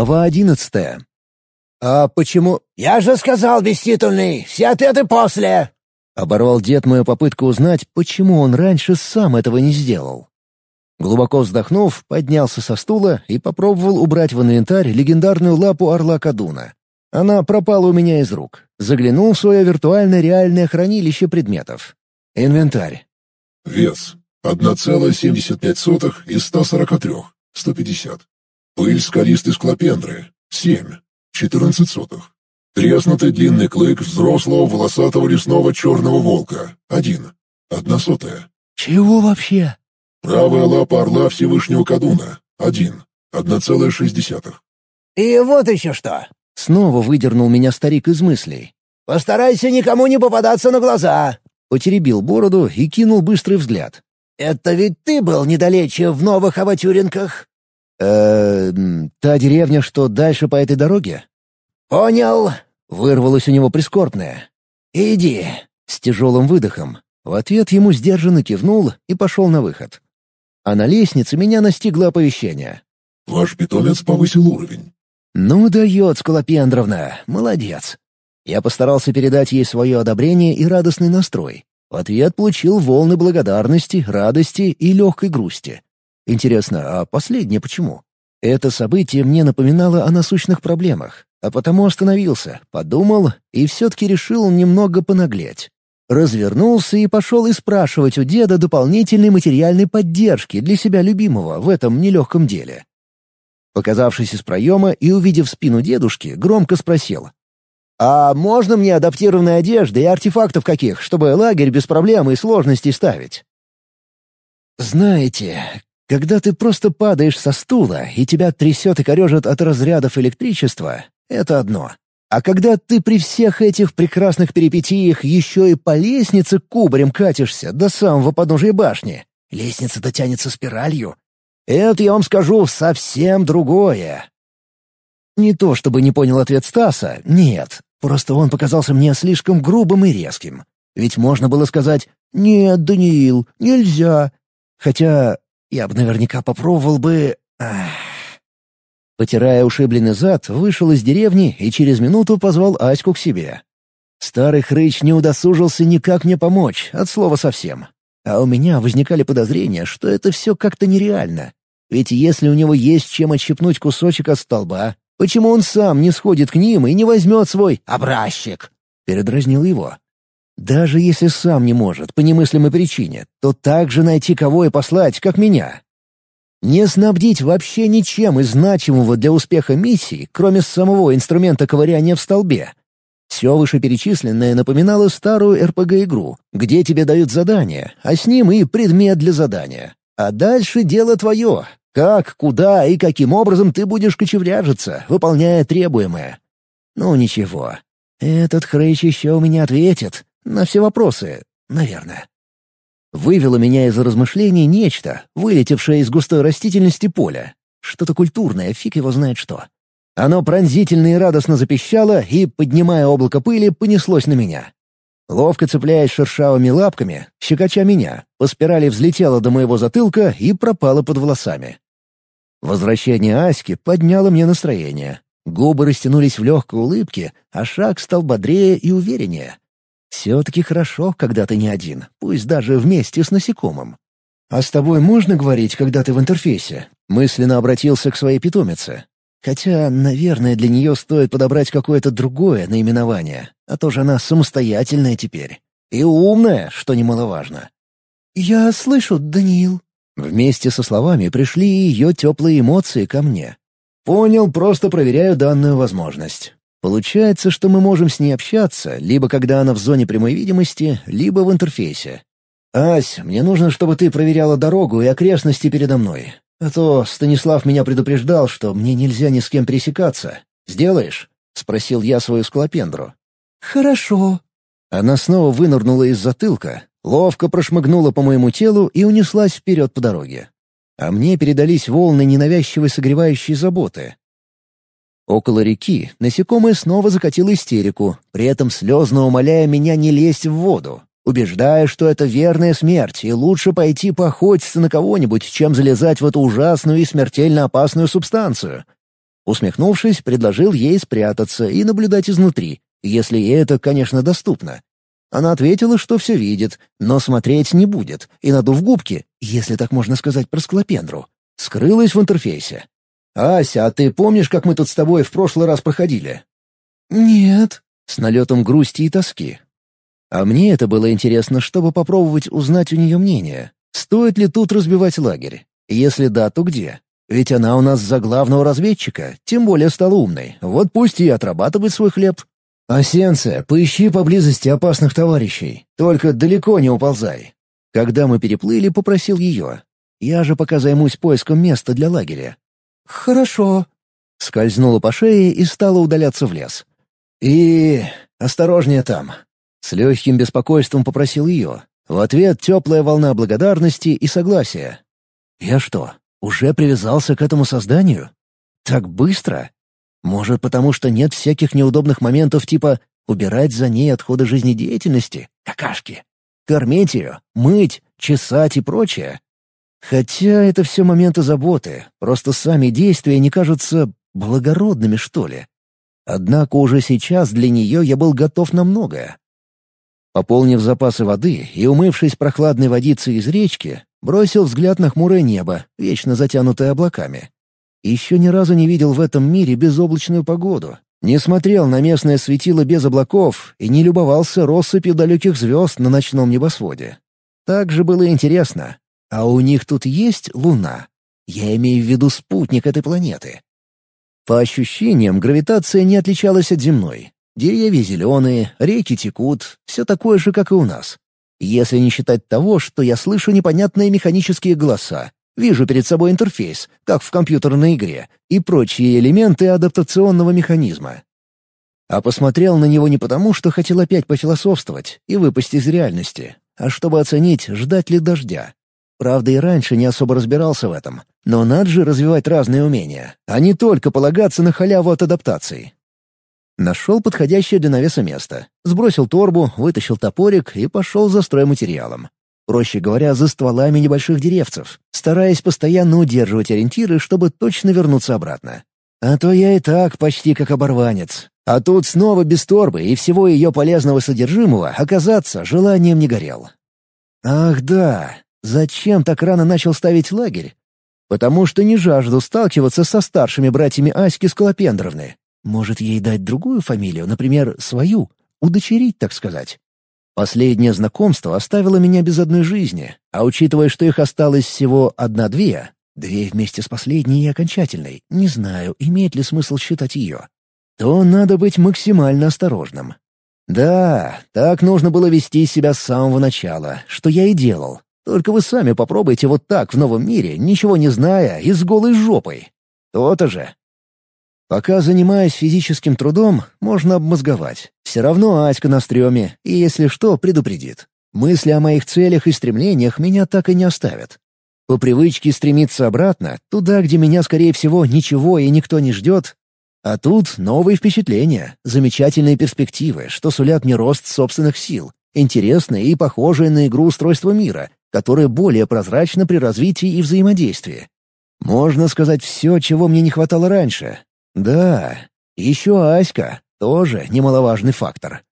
Глава одиннадцатая. «А почему...» «Я же сказал, беститульный, все ответы после!» Оборвал дед мою попытку узнать, почему он раньше сам этого не сделал. Глубоко вздохнув, поднялся со стула и попробовал убрать в инвентарь легендарную лапу орла Кадуна. Она пропала у меня из рук. Заглянул в свое виртуальное реальное хранилище предметов. Инвентарь. Вес. 1,75 из 143. 150. Пыль скалистой склопендры. 7. 14 сотых. Треснутый длинный клык взрослого волосатого лесного черного волка. 1. Одна сотая. «Чего вообще?» Правая лапа орла Всевышнего Кадуна. 1. 1,6. «И вот еще что. Снова выдернул меня старик из мыслей. «Постарайся никому не попадаться на глаза!» Потеребил бороду и кинул быстрый взгляд. «Это ведь ты был недалече в новых авантюринках?» Э та деревня, что дальше по этой дороге?» «Понял!» — вырвалось у него прискорбное. «Иди!» — с тяжелым выдохом. В ответ ему сдержанно кивнул и пошел на выход. А на лестнице меня настигло оповещение. «Ваш питомец повысил уровень. «Ну, дает, Скалопендровна, молодец». Я постарался передать ей свое одобрение и радостный настрой. В ответ получил волны благодарности, радости и легкой грусти. Интересно, а последнее почему? Это событие мне напоминало о насущных проблемах, а потому остановился, подумал и все-таки решил немного понаглеть. Развернулся и пошел и спрашивать у деда дополнительной материальной поддержки для себя любимого в этом нелегком деле. Показавшись из проема и увидев спину дедушки, громко спросил. «А можно мне адаптированной одежды и артефактов каких, чтобы лагерь без проблем и сложностей ставить?» «Знаете, когда ты просто падаешь со стула и тебя трясет и корежит от разрядов электричества, это одно. А когда ты при всех этих прекрасных перипетиях еще и по лестнице кубарем катишься до самого подножия башни, лестница дотянется спиралью, это, я вам скажу, совсем другое. Не то чтобы не понял ответ Стаса, нет. Просто он показался мне слишком грубым и резким. Ведь можно было сказать «Нет, Даниил, нельзя». Хотя я бы наверняка попробовал бы... Ах. Потирая ушибленный зад, вышел из деревни и через минуту позвал Аську к себе. Старый хрыч не удосужился никак мне помочь, от слова совсем. А у меня возникали подозрения, что это все как-то нереально. Ведь если у него есть чем отщипнуть кусочек от столба, почему он сам не сходит к ним и не возьмет свой «образчик»?» — передразнил его. «Даже если сам не может, по немыслимой причине, то так же найти кого и послать, как меня. Не снабдить вообще ничем из значимого для успеха миссии, кроме самого инструмента ковыряния в столбе. Все вышеперечисленное напоминало старую РПГ-игру, где тебе дают задание, а с ним и предмет для задания. А дальше дело твое, как, куда и каким образом ты будешь кочевряжиться, выполняя требуемое? Ну ничего. Этот Хрейч еще у меня ответит. На все вопросы, наверное. Вывело меня из размышлений нечто, вылетевшее из густой растительности поля. Что-то культурное, фиг его знает что. Оно пронзительно и радостно запищало и, поднимая облако пыли, понеслось на меня. Ловко цепляясь шершавыми лапками, щекоча меня, по спирали взлетела до моего затылка и пропала под волосами. Возвращение Аськи подняло мне настроение. Губы растянулись в легкой улыбке, а шаг стал бодрее и увереннее. Все-таки хорошо, когда ты не один, пусть даже вместе с насекомым. «А с тобой можно говорить, когда ты в интерфейсе?» Мысленно обратился к своей питомице. Хотя, наверное, для нее стоит подобрать какое-то другое наименование, а то же она самостоятельная теперь. И умная, что немаловажно. «Я слышу, Даниил». Вместе со словами пришли ее теплые эмоции ко мне. «Понял, просто проверяю данную возможность. Получается, что мы можем с ней общаться, либо когда она в зоне прямой видимости, либо в интерфейсе. «Ась, мне нужно, чтобы ты проверяла дорогу и окрестности передо мной. А то Станислав меня предупреждал, что мне нельзя ни с кем пересекаться. Сделаешь?» — спросил я свою склопендру. «Хорошо». Она снова вынырнула из затылка, ловко прошмыгнула по моему телу и унеслась вперед по дороге. А мне передались волны ненавязчивой согревающей заботы. Около реки насекомое снова закатило истерику, при этом слезно умоляя меня не лезть в воду убеждая, что это верная смерть, и лучше пойти поохотиться на кого-нибудь, чем залезать в эту ужасную и смертельно опасную субстанцию. Усмехнувшись, предложил ей спрятаться и наблюдать изнутри, если ей это, конечно, доступно. Она ответила, что все видит, но смотреть не будет, и, надув губки, если так можно сказать про склопендру, скрылась в интерфейсе. «Ася, а ты помнишь, как мы тут с тобой в прошлый раз проходили?» «Нет», — с налетом грусти и тоски. А мне это было интересно, чтобы попробовать узнать у нее мнение. Стоит ли тут разбивать лагерь? Если да, то где? Ведь она у нас за главного разведчика, тем более стала умной. Вот пусть и отрабатывает свой хлеб. «Осенце, поищи поблизости опасных товарищей. Только далеко не уползай». Когда мы переплыли, попросил ее. Я же пока займусь поиском места для лагеря. «Хорошо». Скользнула по шее и стала удаляться в лес. «И... осторожнее там». С легким беспокойством попросил ее. В ответ теплая волна благодарности и согласия. «Я что, уже привязался к этому созданию? Так быстро? Может, потому что нет всяких неудобных моментов типа убирать за ней отходы жизнедеятельности, какашки, кормить ее, мыть, чесать и прочее? Хотя это все моменты заботы, просто сами действия не кажутся благородными, что ли. Однако уже сейчас для нее я был готов на многое. Пополнив запасы воды и умывшись прохладной водицей из речки, бросил взгляд на хмурое небо, вечно затянутое облаками. Еще ни разу не видел в этом мире безоблачную погоду. Не смотрел на местное светило без облаков и не любовался россыпью далеких звезд на ночном небосводе. Так же было интересно. А у них тут есть луна? Я имею в виду спутник этой планеты. По ощущениям, гравитация не отличалась от земной. Деревья зеленые, реки текут, все такое же, как и у нас. Если не считать того, что я слышу непонятные механические голоса, Вижу перед собой интерфейс, как в компьютерной игре, и прочие элементы адаптационного механизма. А посмотрел на него не потому, что хотел опять пофилософствовать и выпасть из реальности, а чтобы оценить, ждать ли дождя. Правда, и раньше не особо разбирался в этом, но надо же развивать разные умения, а не только полагаться на халяву от адаптации. Нашел подходящее для навеса место, сбросил торбу, вытащил топорик и пошел за стройматериалом. Проще говоря, за стволами небольших деревцев, стараясь постоянно удерживать ориентиры, чтобы точно вернуться обратно. А то я и так почти как оборванец. А тут снова без торбы и всего ее полезного содержимого оказаться желанием не горел. Ах да, зачем так рано начал ставить лагерь? Потому что не жажду сталкиваться со старшими братьями Аськи Скалопендровны. Может, ей дать другую фамилию, например, свою, удочерить, так сказать. Последнее знакомство оставило меня без одной жизни, а учитывая, что их осталось всего одна-две, две вместе с последней и окончательной, не знаю, имеет ли смысл считать ее, то надо быть максимально осторожным. Да, так нужно было вести себя с самого начала, что я и делал. Только вы сами попробуйте вот так в новом мире, ничего не зная и с голой жопой. То-то же. Пока занимаюсь физическим трудом, можно обмозговать. Все равно Аська на стреме, и если что, предупредит. Мысли о моих целях и стремлениях меня так и не оставят. По привычке стремиться обратно, туда, где меня, скорее всего, ничего и никто не ждет. А тут новые впечатления, замечательные перспективы, что сулят мне рост собственных сил, интересные и похожие на игру устройства мира, которое более прозрачно при развитии и взаимодействии. Можно сказать все, чего мне не хватало раньше, да, еще Аська — тоже немаловажный фактор.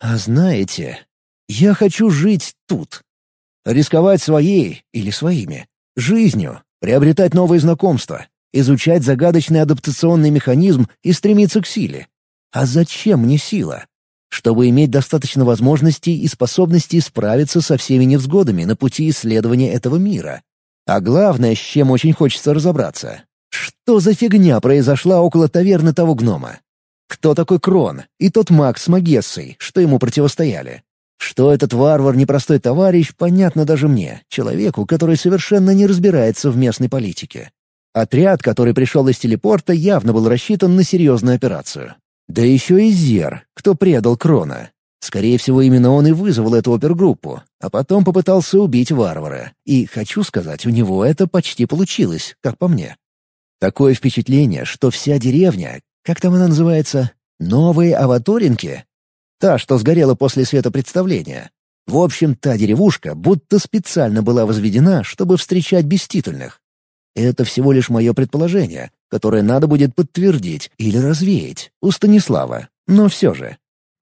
А знаете, я хочу жить тут. Рисковать своей или своими жизнью, приобретать новые знакомства, изучать загадочный адаптационный механизм и стремиться к силе. А зачем мне сила? Чтобы иметь достаточно возможностей и способностей справиться со всеми невзгодами на пути исследования этого мира. А главное, с чем очень хочется разобраться что за фигня произошла около таверны того гнома? Кто такой Крон и тот маг с Магессой, что ему противостояли? Что этот варвар непростой товарищ, понятно даже мне, человеку, который совершенно не разбирается в местной политике. Отряд, который пришел из телепорта, явно был рассчитан на серьезную операцию. Да еще и Зер, кто предал Крона. Скорее всего, именно он и вызвал эту опергруппу, а потом попытался убить варвара. И, хочу сказать, у него это почти получилось, как по мне. Такое впечатление, что вся деревня, как там она называется, новые аваторинки? Та, что сгорела после светопредставления. В общем, та деревушка будто специально была возведена, чтобы встречать беститульных. Это всего лишь мое предположение, которое надо будет подтвердить или развеять у Станислава, но все же.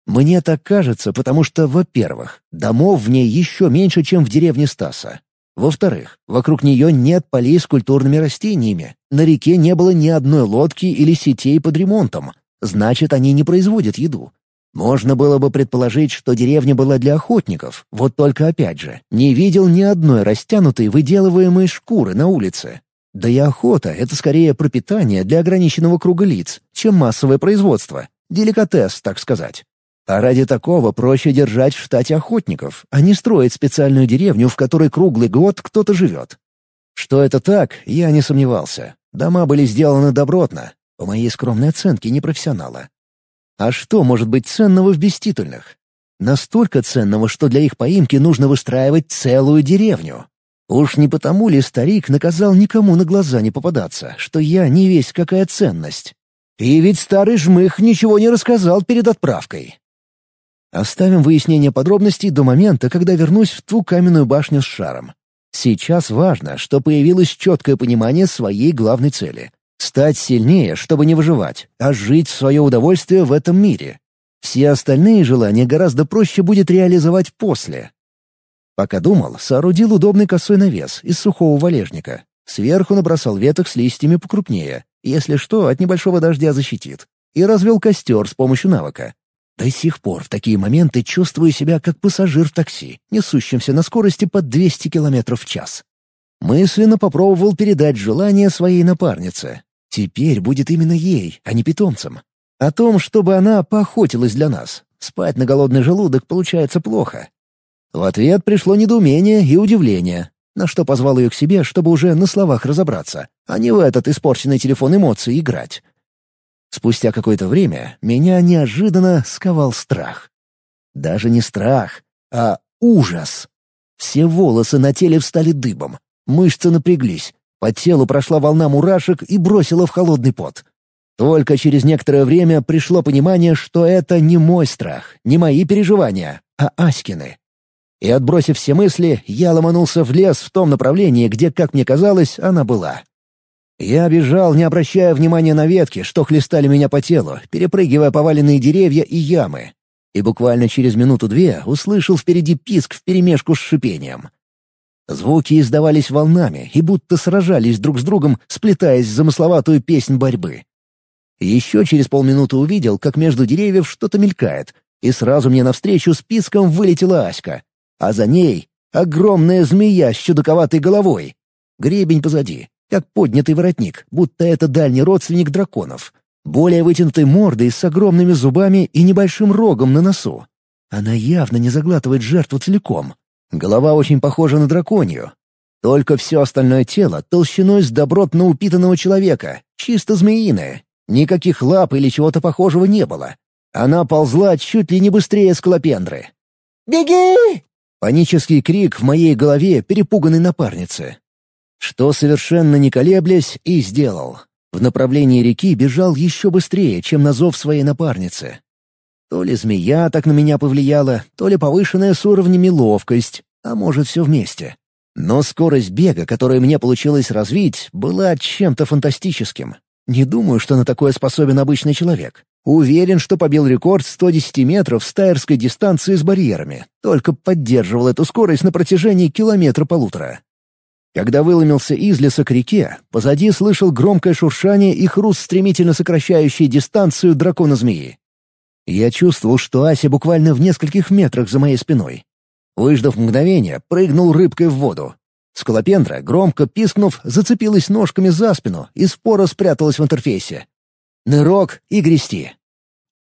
Мне так кажется, потому что, во-первых, домов в ней еще меньше, чем в деревне Стаса. Во-вторых, вокруг нее нет полей с культурными растениями. На реке не было ни одной лодки или сетей под ремонтом. Значит, они не производят еду. Можно было бы предположить, что деревня была для охотников, вот только опять же, не видел ни одной растянутой выделываемой шкуры на улице. Да и охота — это скорее пропитание для ограниченного круга лиц, чем массовое производство. Деликатес, так сказать. А ради такого проще держать в штате охотников, а не строить специальную деревню, в которой круглый год кто-то живет. Что это так, я не сомневался. Дома были сделаны добротно, по моей скромной оценке непрофессионала. А что может быть ценного в беститульных? Настолько ценного, что для их поимки нужно выстраивать целую деревню. Уж не потому ли старик наказал никому на глаза не попадаться, что я не весь какая ценность? И ведь старый жмых ничего не рассказал перед отправкой. Оставим выяснение подробностей до момента, когда вернусь в ту каменную башню с шаром. Сейчас важно, что появилось четкое понимание своей главной цели — стать сильнее, чтобы не выживать, а жить в свое удовольствие в этом мире. Все остальные желания гораздо проще будет реализовать после. Пока думал, соорудил удобный косой навес из сухого валежника. Сверху набросал веток с листьями покрупнее, если что, от небольшого дождя защитит. И развел костер с помощью навыка. До сих пор в такие моменты чувствую себя как пассажир в такси, несущемся на скорости под 200 км в час. Мысленно попробовал передать желание своей напарнице. Теперь будет именно ей, а не питомцам. О том, чтобы она поохотилась для нас. Спать на голодный желудок получается плохо. В ответ пришло недоумение и удивление, на что позвал ее к себе, чтобы уже на словах разобраться, а не в этот испорченный телефон эмоций играть. Спустя какое-то время меня неожиданно сковал страх. Даже не страх, а ужас. Все волосы на теле встали дыбом, мышцы напряглись, по телу прошла волна мурашек и бросила в холодный пот. Только через некоторое время пришло понимание, что это не мой страх, не мои переживания, а Аськины. И отбросив все мысли, я ломанулся в лес в том направлении, где, как мне казалось, она была. Я бежал, не обращая внимания на ветки, что хлестали меня по телу, перепрыгивая поваленные деревья и ямы. И буквально через минуту-две услышал впереди писк вперемешку с шипением. Звуки издавались волнами и будто сражались друг с другом, сплетаясь в замысловатую песнь борьбы. Еще через полминуты увидел, как между деревьев что-то мелькает, и сразу мне навстречу с писком вылетела Аська. А за ней — огромная змея с чудаковатой головой. Гребень позади, как поднятый воротник, будто это дальний родственник драконов. Более вытянутой мордой с огромными зубами и небольшим рогом на носу. Она явно не заглатывает жертву целиком. Голова очень похожа на драконью. Только все остальное тело толщиной с добротно упитанного человека, чисто змеиное. Никаких лап или чего-то похожего не было. Она ползла чуть ли не быстрее скалопендры. «Беги!» Панический крик в моей голове перепуганной напарницы. Что совершенно не колеблясь и сделал. В направлении реки бежал еще быстрее, чем на зов своей напарницы. То ли змея так на меня повлияла, то ли повышенная с уровнями ловкость, а может все вместе. Но скорость бега, которую мне получилось развить, была чем-то фантастическим. Не думаю, что на такое способен обычный человек. Уверен, что побил рекорд 110 метров с тайерской дистанции с барьерами, только поддерживал эту скорость на протяжении километра-полутора. Когда выломился из леса к реке, позади слышал громкое шуршание и хруст стремительно сокращающий дистанцию дракона-змеи. Я чувствовал, что Ася буквально в нескольких метрах за моей спиной. Выждав мгновение, прыгнул рыбкой в воду. Скалопендра, громко пискнув, зацепилась ножками за спину и споро спряталась в интерфейсе. Нырок и грести.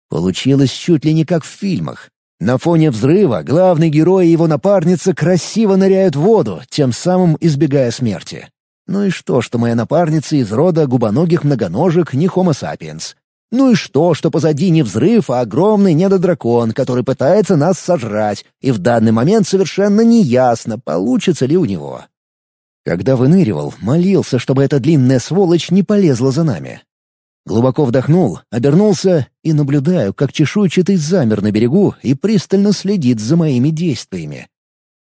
Получилось чуть ли не как в фильмах. На фоне взрыва главный герой и его напарница красиво ныряют в воду, тем самым избегая смерти. Ну и что, что моя напарница из рода губоногих многоножек не Homo sapiens? Ну и что, что позади не взрыв, а огромный недодракон, который пытается нас сожрать, и в данный момент совершенно неясно, получится ли у него. Когда выныривал, молился, чтобы эта длинная сволочь не полезла за нами. Глубоко вдохнул, обернулся и наблюдаю, как чешуйчатый замер на берегу и пристально следит за моими действиями.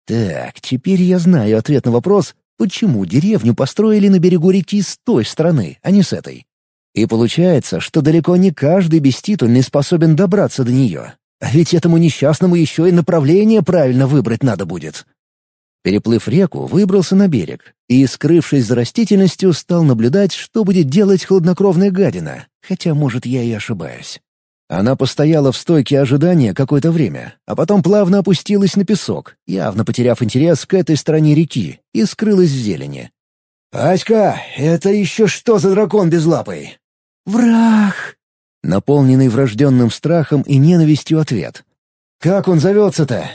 Так, теперь я знаю ответ на вопрос, почему деревню построили на берегу реки с той стороны, а не с этой. И получается, что далеко не каждый беститульный способен добраться до нее. А ведь этому несчастному еще и направление правильно выбрать надо будет. Переплыв реку, выбрался на берег и, скрывшись за растительностью, стал наблюдать, что будет делать хладнокровная гадина, хотя, может, я и ошибаюсь. Она постояла в стойке ожидания какое-то время, а потом плавно опустилась на песок, явно потеряв интерес к этой стороне реки, и скрылась в зелени. «Аська, это еще что за дракон безлапый?» «Враг!» Наполненный врожденным страхом и ненавистью ответ. «Как он зовется-то?»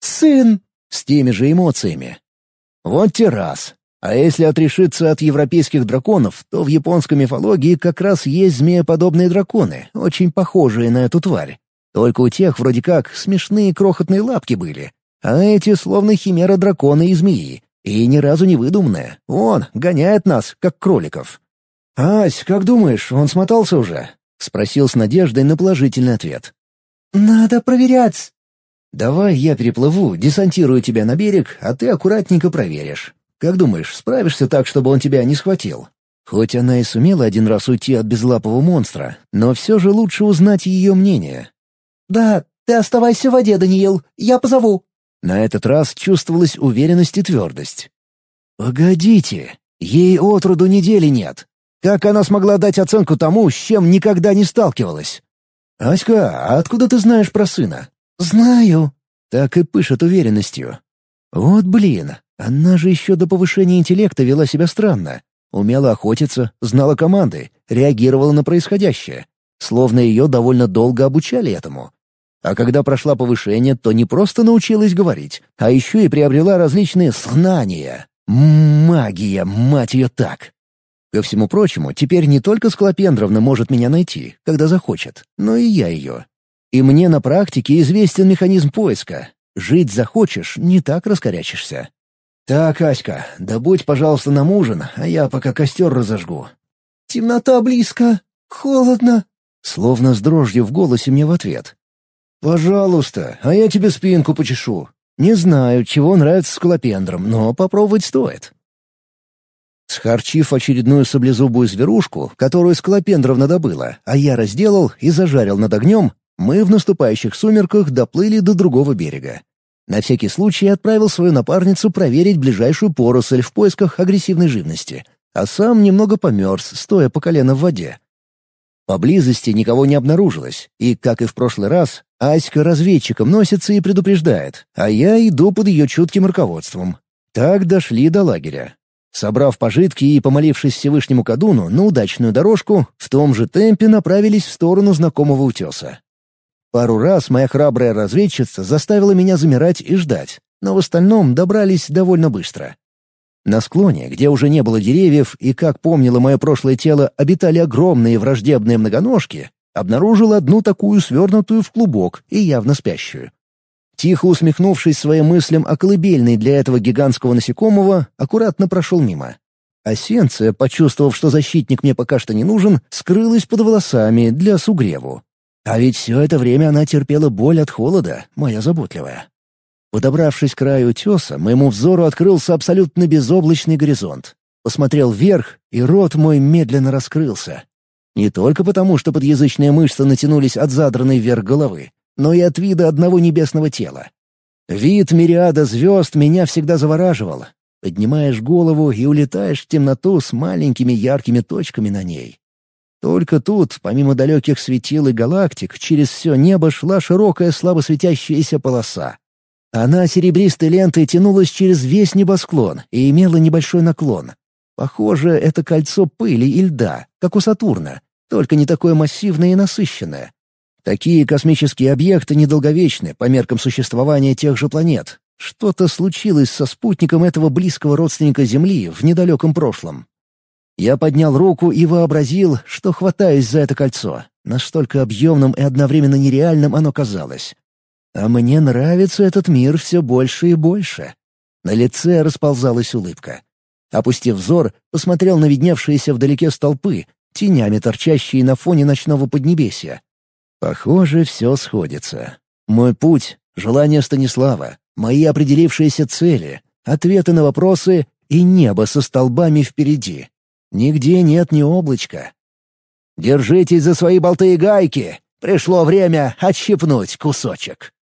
«Сын!» С теми же эмоциями. Вот те раз. А если отрешиться от европейских драконов, то в японской мифологии как раз есть змееподобные драконы, очень похожие на эту тварь. Только у тех вроде как смешные крохотные лапки были, а эти словно химера дракона и змеи. И ни разу не выдуманная. Он гоняет нас, как кроликов. «Ась, как думаешь, он смотался уже?» — спросил с надеждой на положительный ответ. «Надо проверять!» «Давай я переплыву, десантирую тебя на берег, а ты аккуратненько проверишь. Как думаешь, справишься так, чтобы он тебя не схватил?» Хоть она и сумела один раз уйти от безлапого монстра, но все же лучше узнать ее мнение. «Да, ты оставайся в воде, Даниил, я позову». На этот раз чувствовалась уверенность и твердость. «Погодите, ей отроду недели нет. Как она смогла дать оценку тому, с чем никогда не сталкивалась? Аська, а откуда ты знаешь про сына? «Знаю». Так и пышет уверенностью. Вот блин, она же еще до повышения интеллекта вела себя странно. Умела охотиться, знала команды, реагировала на происходящее. Словно ее довольно долго обучали этому. А когда прошла повышение, то не просто научилась говорить, а еще и приобрела различные знания. Магия, мать ее так. Ко всему прочему, теперь не только Склопендровна может меня найти, когда захочет, но и я ее. И мне на практике известен механизм поиска. Жить захочешь, не так раскорячишься. Так, Аська, добудь, пожалуйста, нам ужин, а я пока костер разожгу. Темнота близко, холодно. Словно с дрожью в голосе мне в ответ. «Пожалуйста, а я тебе спинку почешу. Не знаю, чего нравится скалопендрам, но попробовать стоит». Схарчив очередную саблезубую зверушку, которую Скалопендровна добыла, а я разделал и зажарил над огнем, мы в наступающих сумерках доплыли до другого берега. На всякий случай отправил свою напарницу проверить ближайшую поросль в поисках агрессивной живности, а сам немного померз, стоя по колено в воде. Поблизости никого не обнаружилось, и, как и в прошлый раз, Аська разведчиком носится и предупреждает, а я иду под ее чутким руководством. Так дошли до лагеря. Собрав пожитки и помолившись Всевышнему Кадуну на удачную дорожку, в том же темпе направились в сторону знакомого утеса. Пару раз моя храбрая разведчица заставила меня замирать и ждать, но в остальном добрались довольно быстро. На склоне, где уже не было деревьев и, как помнило мое прошлое тело, обитали огромные враждебные многоножки, обнаружил одну такую свернутую в клубок и явно спящую. Тихо усмехнувшись своим мыслям о колыбельной для этого гигантского насекомого, аккуратно прошел мимо. Осенция, почувствовав, что защитник мне пока что не нужен, скрылась под волосами для сугреву. А ведь все это время она терпела боль от холода, моя заботливая. Подобравшись к краю утеса, моему взору открылся абсолютно безоблачный горизонт. Посмотрел вверх, и рот мой медленно раскрылся. Не только потому, что подъязычные мышцы натянулись от задранной вверх головы, но и от вида одного небесного тела. Вид мириада звезд меня всегда завораживал. Поднимаешь голову и улетаешь в темноту с маленькими яркими точками на ней. Только тут, помимо далеких светил и галактик, через все небо шла широкая слабо светящаяся полоса. Она серебристой лентой тянулась через весь небосклон и имела небольшой наклон. Похоже, это кольцо пыли и льда, как у Сатурна, только не такое массивное и насыщенное. Такие космические объекты недолговечны по меркам существования тех же планет. Что-то случилось со спутником этого близкого родственника Земли в недалеком прошлом. Я поднял руку и вообразил, что хватаюсь за это кольцо. Настолько объемным и одновременно нереальным оно казалось. А мне нравится этот мир все больше и больше. На лице расползалась улыбка. Опустив взор, посмотрел на видневшиеся вдалеке столпы, тенями торчащие на фоне ночного поднебесья. Похоже, все сходится. Мой путь, желание Станислава, мои определившиеся цели, ответы на вопросы и небо со столбами впереди. Нигде нет ни облачка. Держитесь за свои болты и гайки. Пришло время отщипнуть кусочек.